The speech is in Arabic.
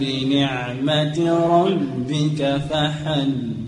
بنعمة ربك فحدث